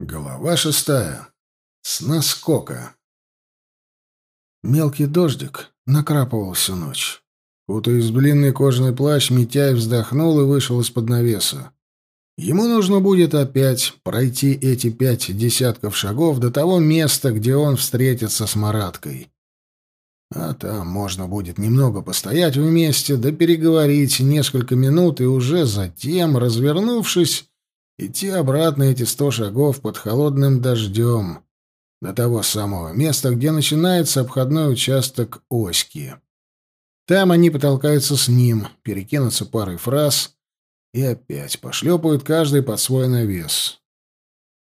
Голова шестая. С наскока. Мелкий дождик накрапывал всю ночь. Кутаясь в длинный кожаный плащ, Митяй вздохнул и вышел из-под навеса. Ему нужно будет опять пройти эти пять десятков шагов до того места, где он встретится с Мараткой. А там можно будет немного постоять вместе, да переговорить несколько минут, и уже затем, развернувшись, идти обратно эти сто шагов под холодным дождем до того самого места, где начинается обходной участок Оськи. Там они потолкаются с ним, перекинутся парой фраз и опять пошлепают каждый под свой навес.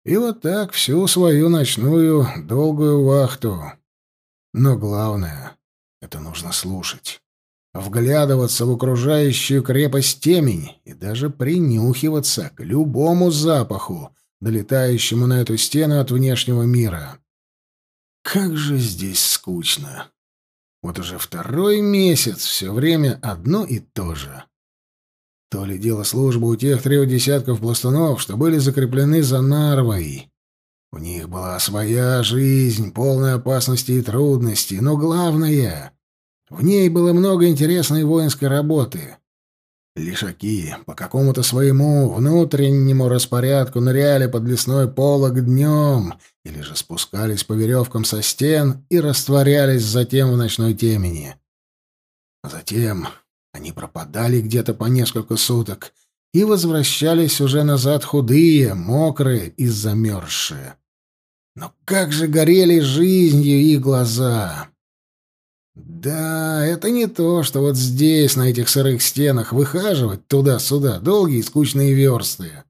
И вот так всю свою ночную долгую вахту. Но главное — это нужно слушать вглядываться в окружающую крепость темень и даже принюхиваться к любому запаху, долетающему на эту стену от внешнего мира. Как же здесь скучно. Вот уже второй месяц все время одно и то же. То ли дело службы у тех трех десятков пластунов, что были закреплены за Нарвой. У них была своя жизнь, полная опасностей и трудностей, но главное в ней было много интересной воинской работы. Лишаки по какому-то своему внутреннему распорядку ныряли под лесной полог днем или же спускались по веревкам со стен и растворялись затем в ночной темени. Затем они пропадали где-то по несколько суток и возвращались уже назад худые, мокрые и замерзшие. Но как же горели жизнью их глаза! Да, это не то, что вот здесь, на этих сырых стенах, выхаживать туда-сюда долгие скучные версты.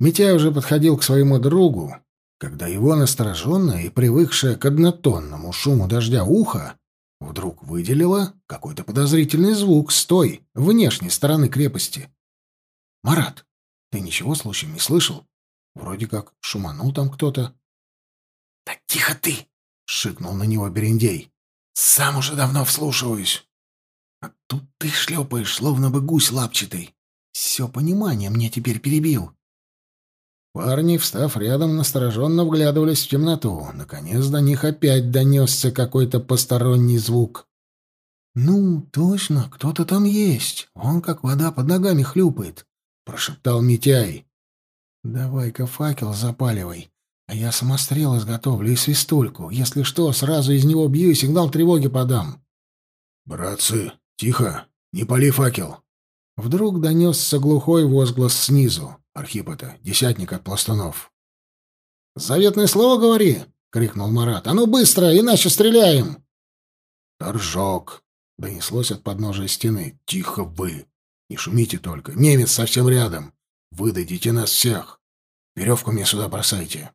Митяй уже подходил к своему другу, когда его настороженное и привыкшее к однотонному шуму дождя ухо вдруг выделило какой-то подозрительный звук с той, внешней стороны крепости. «Марат, ты ничего случаем не слышал? Вроде как шуманул там кто-то». «Да тихо ты!» — шикнул на него Берендей. Сам уже давно вслушиваюсь. А тут ты шлепаешь, словно бы гусь лапчатый. Все понимание мне теперь перебил. Парни, встав рядом, настороженно вглядывались в темноту. Наконец до них опять донесся какой-то посторонний звук. «Ну, точно, кто-то там есть. Он как вода под ногами хлюпает», — прошептал Митяй. «Давай-ка факел запаливай. А я самострел изготовлю и свистульку. Если что, сразу из него бью и сигнал тревоги подам. «Братцы, тихо! Не пали факел!» Вдруг донесся глухой возглас снизу. Архип это, десятник от пластунов. «Заветное слово говори!» — крикнул Марат. «А ну быстро, иначе стреляем!» «Торжок!» — донеслось от подножия стены. «Тихо вы! Не шумите только! Немец совсем рядом! Выдадите нас всех! Веревку мне сюда бросайте!»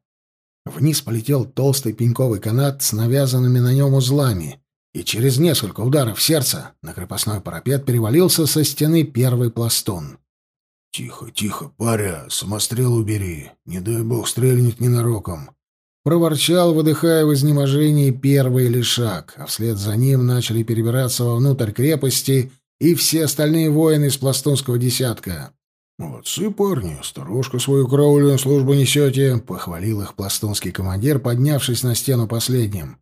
Вниз полетел толстый пеньковый канат с навязанными на нем узлами, и через несколько ударов сердца на крепостной парапет перевалился со стены первый пластун. «Тихо, тихо, паря, самострел убери, не дай бог стрельнет ненароком!» Проворчал, выдыхая в изнеможении первый лишак, а вслед за ним начали перебираться вовнутрь крепости и все остальные воины из пластунского десятка. «Молодцы, парни, сторожка свою караульную службу несете», — похвалил их пластунский командир, поднявшись на стену последним.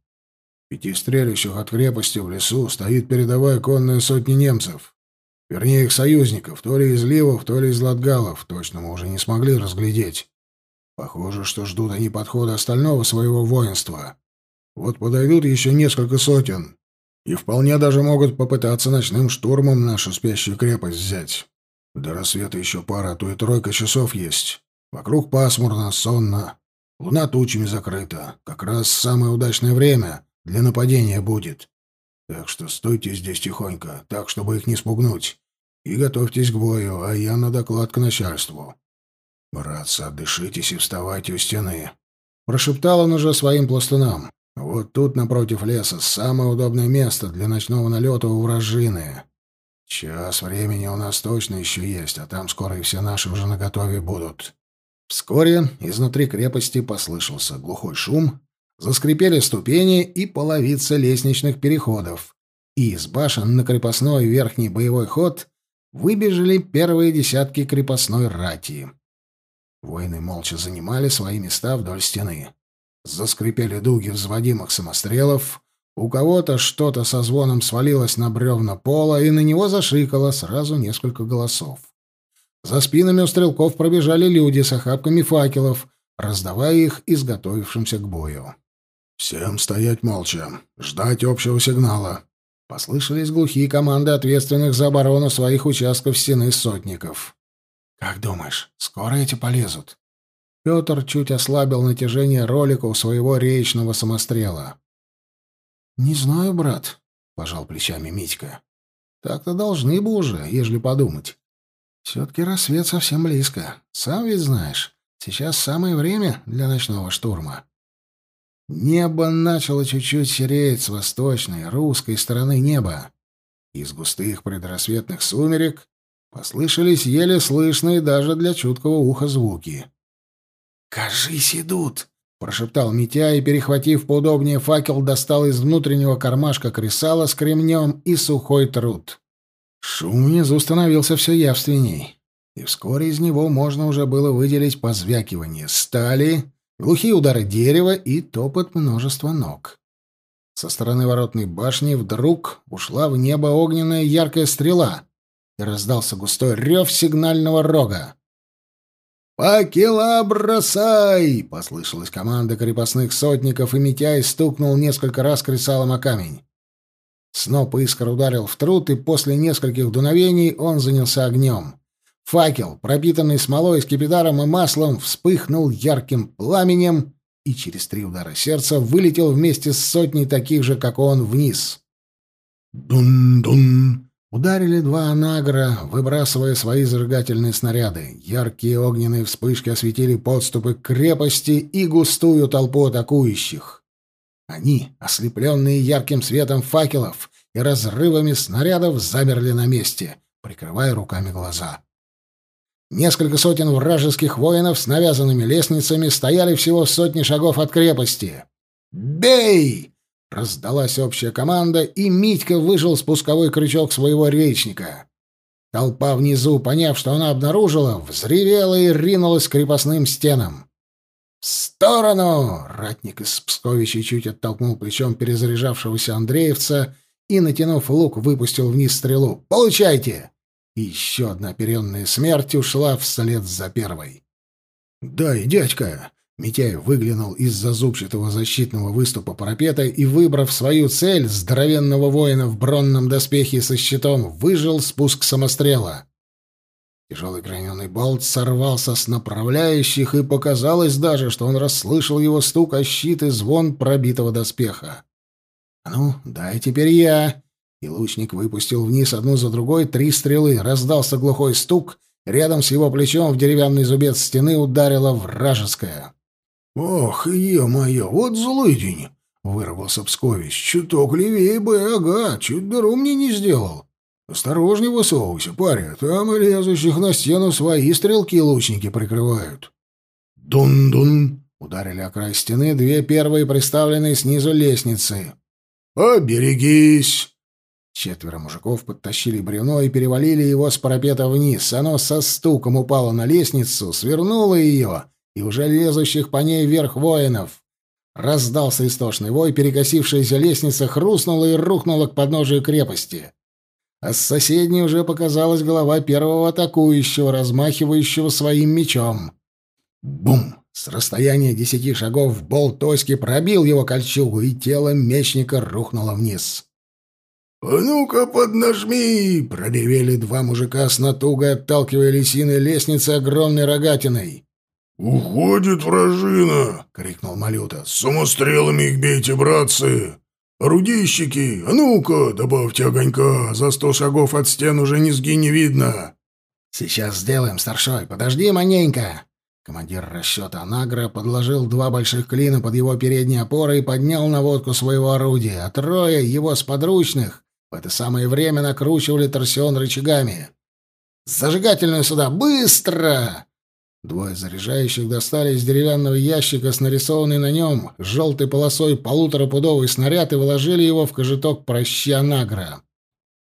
«Пяти стрелящих от крепости в лесу стоит передовая конная сотня немцев. Вернее, их союзников, то ли из Ливов, то ли из Латгалов, точно мы уже не смогли разглядеть. Похоже, что ждут они подхода остального своего воинства. Вот подойдут еще несколько сотен, и вполне даже могут попытаться ночным штурмом нашу спящую крепость взять». До рассвета еще пара, а то и тройка часов есть. Вокруг пасмурно, сонно. Луна тучами закрыта. Как раз самое удачное время для нападения будет. Так что стойте здесь тихонько, так, чтобы их не спугнуть. И готовьтесь к бою, а я на доклад к начальству. Братцы, отдышитесь и вставайте у стены. Прошептал он уже своим пластунам. Вот тут, напротив леса, самое удобное место для ночного налета у вражины. Час времени у нас точно еще есть, а там скоро и все наши уже наготове будут. Вскоре изнутри крепости послышался глухой шум, заскрипели ступени и половица лестничных переходов, и из башен на крепостной верхний боевой ход выбежали первые десятки крепостной рати. Воины молча занимали свои места вдоль стены. Заскрипели дуги взводимых самострелов. У кого-то что-то со звоном свалилось на бревна пола, и на него зашикало сразу несколько голосов. За спинами у стрелков пробежали люди с охапками факелов, раздавая их изготовившимся к бою. «Всем стоять молча, ждать общего сигнала», Послышались глухие команды ответственных за оборону своих участков стены сотников. «Как думаешь, скоро эти полезут?» Петр чуть ослабил натяжение ролика у своего речного самострела. «Не знаю, брат», — пожал плечами Митька. «Так-то должны бы уже, ежели подумать. Все-таки рассвет совсем близко. Сам ведь знаешь, сейчас самое время для ночного штурма». Небо начало чуть-чуть сереть с восточной, русской стороны неба. Из густых предрассветных сумерек послышались еле слышные даже для чуткого уха звуки. «Кажись, идут!» — прошептал Митя и, перехватив поудобнее факел, достал из внутреннего кармашка кресала с кремнем и сухой труд. Шум внизу становился все явственней, и вскоре из него можно уже было выделить позвякивание стали глухие удары дерева и топот множества ног. Со стороны воротной башни вдруг ушла в небо огненная яркая стрела, и раздался густой рев сигнального рога. «Факела бросай!» — послышалась команда крепостных сотников, и Митяй стукнул несколько раз кресалом о камень. Сноп искр ударил в труд, и после нескольких дуновений он занялся огнем. Факел, пропитанный смолой, скипидаром и маслом, вспыхнул ярким пламенем и через три удара сердца вылетел вместе с сотней таких же, как он, вниз. Дун-дун! Ударили два анагра, выбрасывая свои зажигательные снаряды. Яркие огненные вспышки осветили подступы к крепости и густую толпу атакующих. Они, ослепленные ярким светом факелов и разрывами снарядов, замерли на месте, прикрывая руками глаза. Несколько сотен вражеских воинов с навязанными лестницами стояли всего в сотне шагов от крепости. «Бей!» — раздалась общая команда, и Митька выжил спусковой крючок своего речника. Толпа внизу, поняв, что она обнаружила, взревела и ринулась к крепостным стенам. «В сторону!» — ратник из Псковича чуть оттолкнул плечом перезаряжавшегося Андреевца и, натянув лук, выпустил вниз стрелу. «Получайте!» И еще одна оперенная смерть ушла вслед за первой. «Дай, дядька!» Митяй выглянул из-за зубчатого защитного выступа парапета и, выбрав свою цель, здоровенного воина в бронном доспехе со щитом, выжил спуск самострела. Тяжелый граненый болт сорвался с направляющих, и показалось даже, что он расслышал его стук о щит и звон пробитого доспеха. «А ну, дай теперь я!» И лучник выпустил вниз одну за другой три стрелы. Раздался глухой стук. Рядом с его плечом в деревянный зубец стены ударила вражеская. «Ох, е-мое, вот злый день!» — вырвался Пскович. «Чуток левее бы, ага, чуть дыру мне не сделал. Осторожней высовывайся, паря, там лезущих на стену свои стрелки-лучники прикрывают». «Дун-дун!» — ударили о край стены две первые приставленные снизу лестницы. «Оберегись!» Четверо мужиков подтащили бревно и перевалили его с парапета вниз. Оно со стуком упало на лестницу, свернуло ее, и уже лезущих по ней вверх воинов. Раздался истошный вой, перекосившаяся лестница хрустнула и рухнула к подножию крепости. А с соседней уже показалась голова первого атакующего, размахивающего своим мечом. Бум! С расстояния десяти шагов болт Тоськи пробил его кольчугу, и тело мечника рухнуло вниз. «А ну-ка, поднажми!» — проревели два мужика с натугой, отталкивая лисиной лестницы огромной рогатиной. «Уходит вражина!» — крикнул Малюта. «С самострелами их бейте, братцы! Орудийщики, а ну-ка, добавьте огонька! За сто шагов от стен уже низги не видно!» «Сейчас сделаем, старшой, подожди маненько!» Командир расчета Анагра подложил два больших клина под его передние опоры и поднял наводку своего орудия, а трое его сподручных в это самое время накручивали торсион рычагами. «Зажигательную сюда! Быстро!» Двое заряжающих достали из деревянного ящика с нарисованной на нем желтой полосой полуторапудовый снаряд и вложили его в кожиток проща Награ.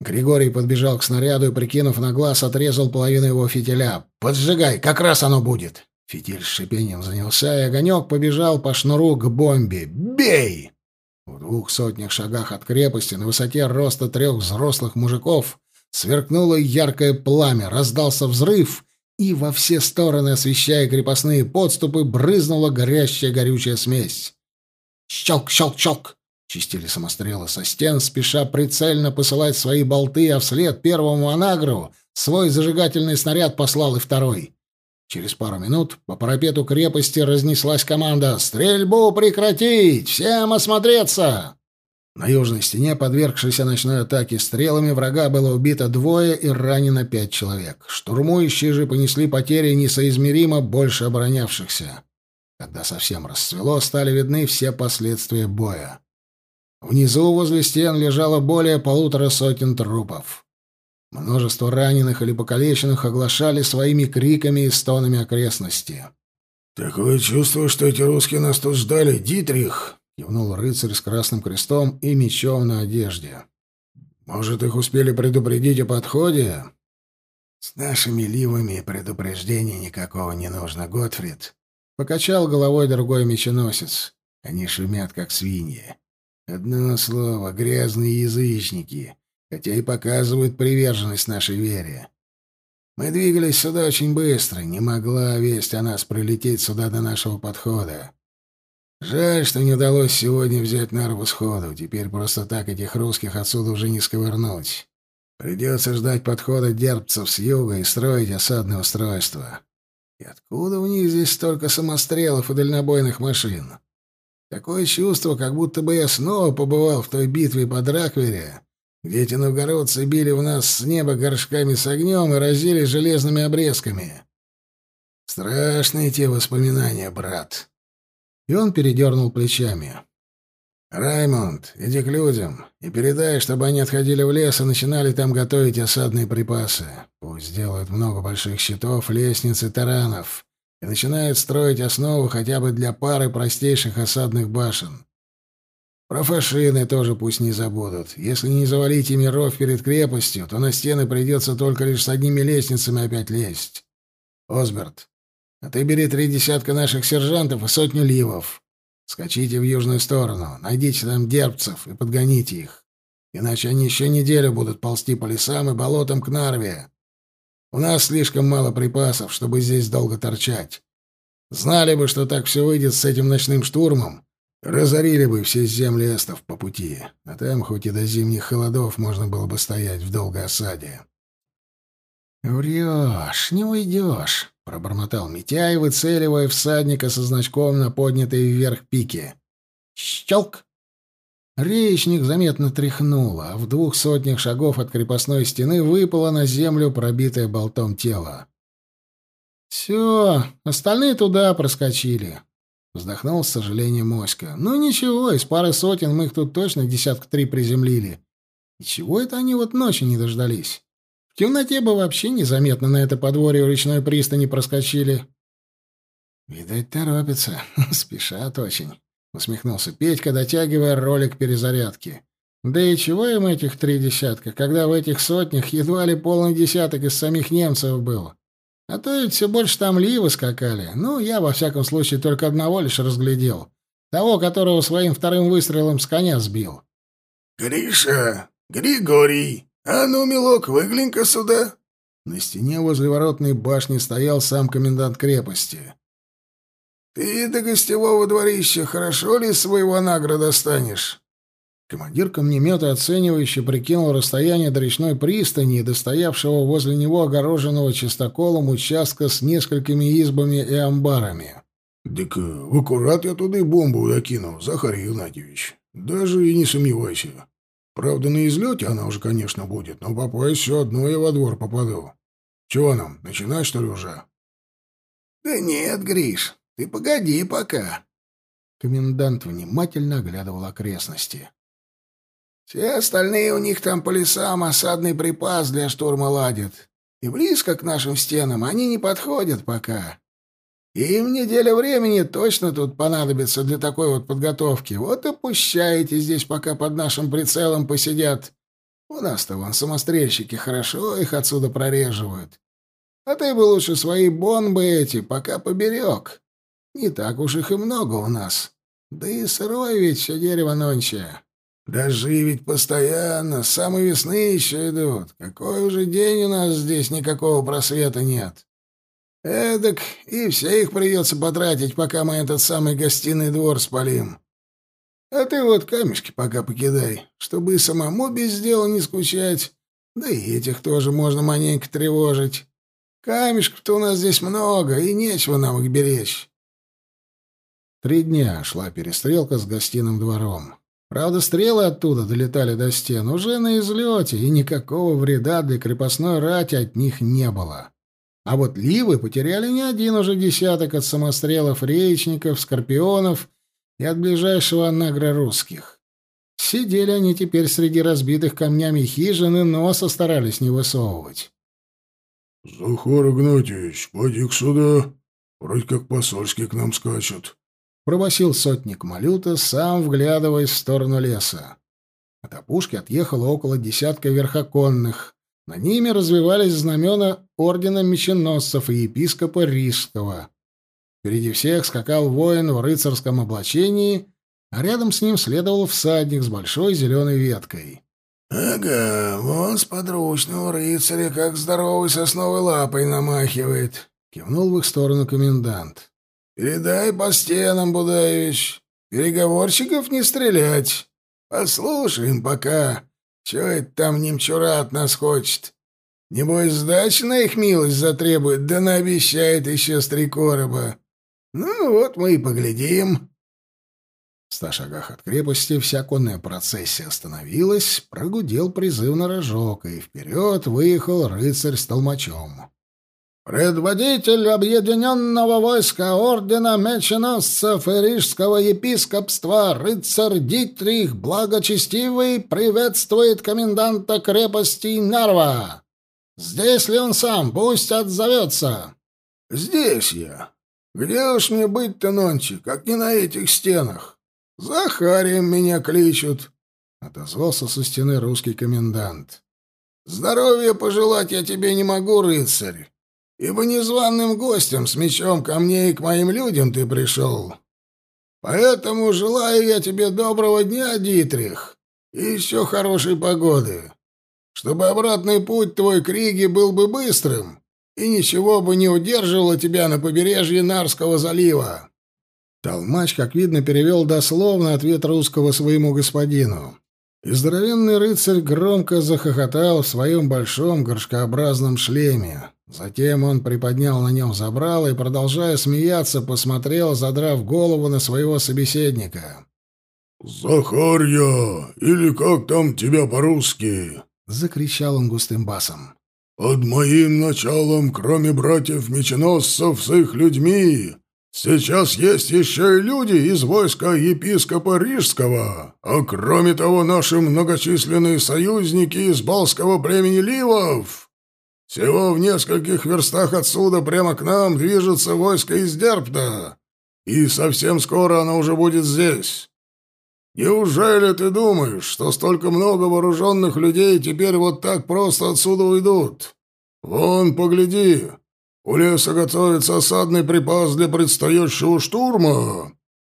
Григорий подбежал к снаряду и, прикинув на глаз, отрезал половину его фитиля. «Поджигай, как раз оно будет!» Фитиль с шипением занялся, и огонек побежал по шнуру к бомбе. «Бей!» В двух сотнях шагах от крепости, на высоте роста трех взрослых мужиков, сверкнуло яркое пламя, раздался взрыв, и во все стороны, освещая крепостные подступы, брызнула горящая горючая смесь. «Щелк, щелк, щелк!» — чистили самострелы со стен, спеша прицельно посылать свои болты, а вслед первому анагру свой зажигательный снаряд послал и второй. Через пару минут по парапету крепости разнеслась команда «Стрельбу прекратить! Всем осмотреться!» На южной стене, подвергшейся ночной атаке стрелами, врага было убито двое и ранено пять человек. Штурмующие же понесли потери несоизмеримо больше оборонявшихся. Когда совсем расцвело, стали видны все последствия боя. Внизу возле стен лежало более полутора сотен трупов. Множество раненых или покалеченных оглашали своими криками и стонами окрестности. «Такое чувство, что эти русские нас тут ждали, Дитрих!» — кивнул рыцарь с красным крестом и мечом на одежде. «Может, их успели предупредить о подходе?» «С нашими ливами предупреждения никакого не нужно, Готфрид», — покачал головой другой меченосец. «Они шумят, как свиньи. Одно слово — грязные язычники хотя и показывают приверженность нашей вере. Мы двигались сюда очень быстро, не могла весть о нас прилететь сюда до нашего подхода. Жаль, что не удалось сегодня взять Нарву сходу. Теперь просто так этих русских отсюда уже не сковырнуть. Придется ждать подхода дербцев с юга и строить осадное устройство. И откуда у них здесь столько самострелов и дальнобойных машин? Такое чувство, как будто бы я снова побывал в той битве под Раквере, где эти новгородцы били в нас с неба горшками с огнем и разили железными обрезками. Страшные те воспоминания, брат. И он передернул плечами. «Раймонд, иди к людям и передай, чтобы они отходили в лес и начинали там готовить осадные припасы. Пусть сделают много больших щитов, лестниц и таранов и начинают строить основу хотя бы для пары простейших осадных башен. Про фашины тоже пусть не забудут. Если не завалить ими ров перед крепостью, то на стены придется только лишь с одними лестницами опять лезть. Осберт, а ты бери три десятка наших сержантов и сотню ливов. Скачите в южную сторону, найдите там дербцев и подгоните их. Иначе они еще неделю будут ползти по лесам и болотам к Нарве. У нас слишком мало припасов, чтобы здесь долго торчать. Знали бы, что так все выйдет с этим ночным штурмом, Разорили бы все земли эстов по пути, а там хоть и до зимних холодов можно было бы стоять в долгой осаде. «Врешь, не уйдешь», — пробормотал Митяй, выцеливая всадника со значком на поднятой вверх пике. «Щелк!» Речник заметно тряхнуло, а в двух сотнях шагов от крепостной стены выпало на землю пробитое болтом тело. «Все, остальные туда проскочили. Вздохнул с сожалением Моська. «Ну ничего, из пары сотен мы их тут точно десятка три приземлили. И чего это они вот ночи не дождались? В темноте бы вообще незаметно на это подворье у речной пристани проскочили». «Видать, торопятся. Спешат очень», — усмехнулся Петька, дотягивая ролик перезарядки. «Да и чего им этих три десятка, когда в этих сотнях едва ли полный десяток из самих немцев был?» А то ведь все больше там ливы скакали. Ну, я, во всяком случае, только одного лишь разглядел. Того, которого своим вторым выстрелом с коня сбил. «Гриша! Григорий! А ну, милок, выглянь-ка сюда!» На стене возле воротной башни стоял сам комендант крепости. «Ты до гостевого дворища хорошо ли своего награ достанешь?» Командир камнемета оценивающе прикинул расстояние до речной пристани и достоявшего возле него огороженного чистоколом участка с несколькими избами и амбарами. «Так э, аккурат я туда и бомбу докинул, Захарий Игнатьевич. Даже и не сомневайся. Правда, на излете она уже, конечно, будет, но попасть все одно я во двор попаду. Чего нам, начинать, что ли, уже?» «Да нет, Гриш, ты погоди пока». Комендант внимательно оглядывал окрестности. Все остальные у них там по лесам осадный припас для штурма ладят. И близко к нашим стенам они не подходят пока. Им неделя времени точно тут понадобится для такой вот подготовки. Вот и пущайте здесь пока под нашим прицелом посидят. У нас-то вон самострельщики хорошо их отсюда прореживают. А ты бы лучше свои бомбы эти пока поберег. Не так уж их и много у нас. Да и сырое ведь все дерево нонче. Дожди ведь постоянно, с самой весны еще идут. Какой уже день у нас здесь никакого просвета нет. Эдак и все их придется потратить, пока мы этот самый гостиный двор спалим. А ты вот камешки пока покидай, чтобы и самому без дела не скучать, да и этих тоже можно маленько тревожить. Камешков-то у нас здесь много, и нечего нам их беречь. Три дня шла перестрелка с гостиным двором. Правда, стрелы оттуда долетали до стен уже на излете, и никакого вреда для крепостной рати от них не было. А вот ливы потеряли не один уже десяток от самострелов речников, скорпионов и от ближайшего анагра русских. Сидели они теперь среди разбитых камнями хижин и носа старались не высовывать. — Захар Игнатьевич, поди-ка сюда. Вроде как посольские к нам скачут. — пробасил сотник Малюта, сам вглядываясь в сторону леса. От опушки отъехало около десятка верхоконных. На ними развивались знамена ордена меченосцев и епископа Рижского. Впереди всех скакал воин в рыцарском облачении, а рядом с ним следовал всадник с большой зеленой веткой. «Ага, вон с подручного рыцаря, как здоровый сосновой лапой намахивает», — кивнул в их сторону комендант. «Передай по стенам, Будаевич, переговорщиков не стрелять. Послушаем пока, что это там немчура от нас хочет. Небось, сдачи на их милость затребует, да наобещает еще с три короба. Ну вот мы и поглядим. В ста шагах от крепости вся конная процессия остановилась, прогудел призывно рожок, и вперед выехал рыцарь с толмачом. «Предводитель объединенного войска ордена меченосцев и рижского епископства рыцарь Дитрих Благочестивый приветствует коменданта крепости Нарва. Здесь ли он сам? Пусть отзовется». «Здесь я», где уж мне быть-то нонче, как не на этих стенах? Захарием меня кличут, — отозвался со стены русский комендант. Здоровья пожелать я тебе не могу, рыцарь, ибо незваным гостем с мечом ко мне и к моим людям ты пришел. Поэтому желаю я тебе доброго дня, Дитрих, и еще хорошей погоды, чтобы обратный путь твой к Риге был бы быстрым, и ничего бы не удерживало тебя на побережье Нарского залива. Толмач, как видно, перевел дословно ответ русского своему господину. Здоровенный рыцарь громко захохотал в своем большом горшкообразном шлеме. Затем он приподнял на нем забрало и, продолжая смеяться, посмотрел, задрав голову на своего собеседника. «Захарья! Или как там тебя по-русски?» — закричал он густым басом. Под моим началом, кроме братьев-меченосцев с их людьми, сейчас есть еще и люди из войска епископа Рижского, а кроме того наши многочисленные союзники из балского племени Ливов. Всего в нескольких верстах отсюда прямо к нам движется войско из Дерпта, и совсем скоро оно уже будет здесь. Неужели ты думаешь, что столько много вооруженных людей теперь вот так просто отсюда уйдут? Вон, погляди, у леса готовится осадный припас для предстоящего штурма.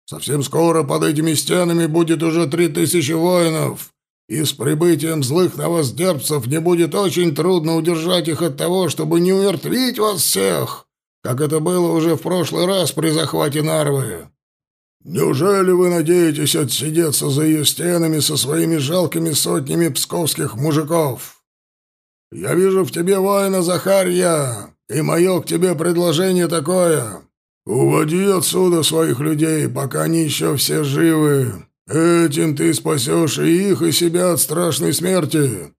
Совсем скоро под этими стенами будет уже три тысячи воинов, и с прибытием злых на вас дербцев не будет очень трудно удержать их от того, чтобы не умертвить вас всех, как это было уже в прошлый раз при захвате Нарвы. «Неужели вы надеетесь отсидеться за ее стенами со своими жалкими сотнями псковских мужиков? Я вижу в тебе воина, Захарья, и мое к тебе предложение такое. Уводи отсюда своих людей, пока они еще все живы. Этим ты спасешь и их, и себя от страшной смерти.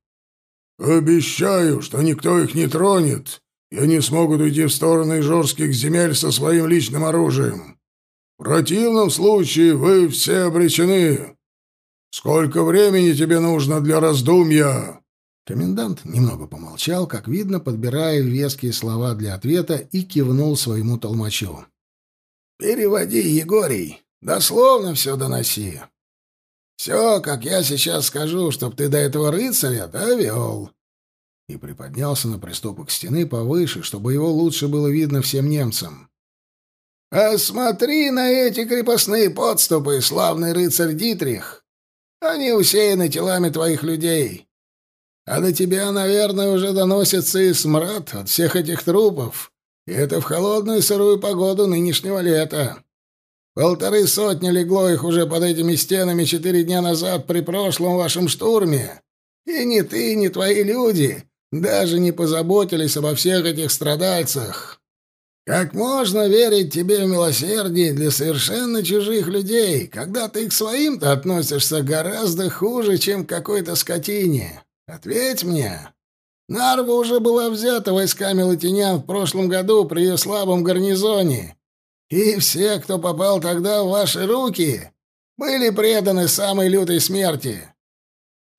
Обещаю, что никто их не тронет, и они смогут уйти в стороны жорских земель со своим личным оружием». В противном случае вы все обречены. Сколько времени тебе нужно для раздумья?» Комендант немного помолчал, как видно, подбирая веские слова для ответа, и кивнул своему толмачу. «Переводи, Егорий. Дословно все доноси. Все, как я сейчас скажу, чтоб ты до этого рыцаря довел. и приподнялся на приступок стены повыше, чтобы его лучше было видно всем немцам. «А смотри на эти крепостные подступы, славный рыцарь Дитрих! Они усеяны телами твоих людей. А до тебя, наверное, уже доносится и смрад от всех этих трупов, и это в холодную сырую погоду нынешнего лета. Полторы сотни легло их уже под этими стенами четыре дня назад при прошлом вашем штурме. И ни ты, ни твои люди даже не позаботились обо всех этих страдальцах. Как можно верить тебе в милосердие для совершенно чужих людей, когда ты к своим-то относишься гораздо хуже, чем к какой-то скотине? Ответь мне. Нарва уже была взята войсками латинян в прошлом году при ее слабом гарнизоне, и все, кто попал тогда в ваши руки, были преданы самой лютой смерти.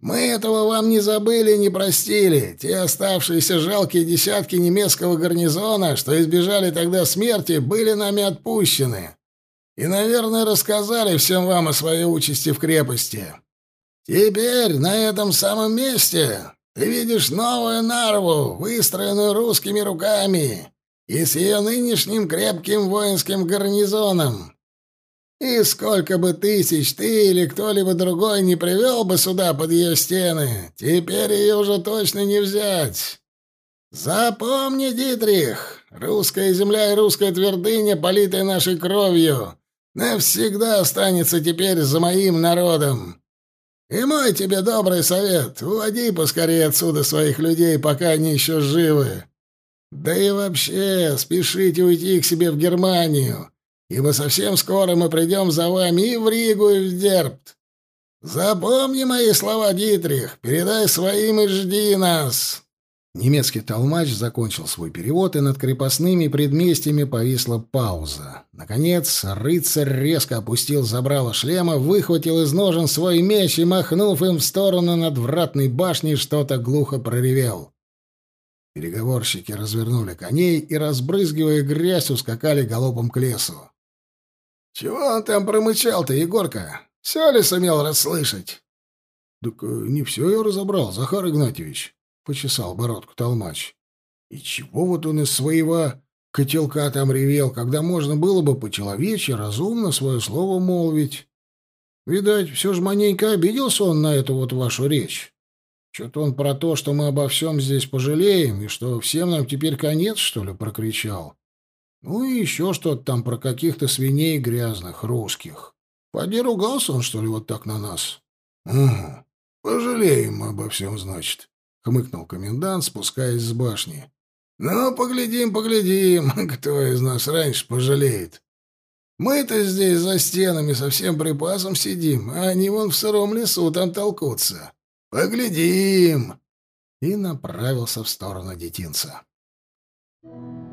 Мы этого вам не забыли и не простили. Те оставшиеся жалкие десятки немецкого гарнизона, что избежали тогда смерти, были нами отпущены. И, наверное, рассказали всем вам о своей участи в крепости. Теперь на этом самом месте ты видишь новую Нарву, выстроенную русскими руками и с ее нынешним крепким воинским гарнизоном. И сколько бы тысяч ты или кто-либо другой не привел бы сюда под ее стены, теперь ее уже точно не взять. Запомни, Дитрих, русская земля и русская твердыня, политая нашей кровью, навсегда останется теперь за моим народом. И мой тебе добрый совет — уводи поскорее отсюда своих людей, пока они еще живы. Да и вообще, спешите уйти к себе в Германию, ибо совсем скоро мы придем за вами и в Ригу, и в Дербт. Запомни мои слова, Дитрих, передай своим и жди нас». Немецкий толмач закончил свой перевод, и над крепостными предместьями повисла пауза. Наконец, рыцарь резко опустил забрало шлема, выхватил из ножен свой меч и, махнув им в сторону надвратной башни, что-то глухо проревел. Переговорщики развернули коней и, разбрызгивая грязь, ускакали галопом к лесу. «Чего он там промычал-то, Егорка? Все ли сумел расслышать?» «Так э, не все я разобрал, Захар Игнатьевич», — почесал бородку толмач. «И чего вот он из своего котелка там ревел, когда можно было бы по-человечьи разумно свое слово молвить? Видать, все же маненько обиделся он на эту вот вашу речь». Что-то он про то, что мы обо всем здесь пожалеем, и что всем нам теперь конец, что ли, прокричал. Ну и еще что-то там про каких-то свиней грязных, русских. Поди ругался он, что ли, вот так на нас? — Угу. Пожалеем мы обо всем, значит, — хмыкнул комендант, спускаясь с башни. — Ну, поглядим, поглядим, кто из нас раньше пожалеет. Мы-то здесь за стенами со всем припасом сидим, а они вон в сыром лесу там толкутся. Поглядим!» И направился в сторону детинца. Thank you.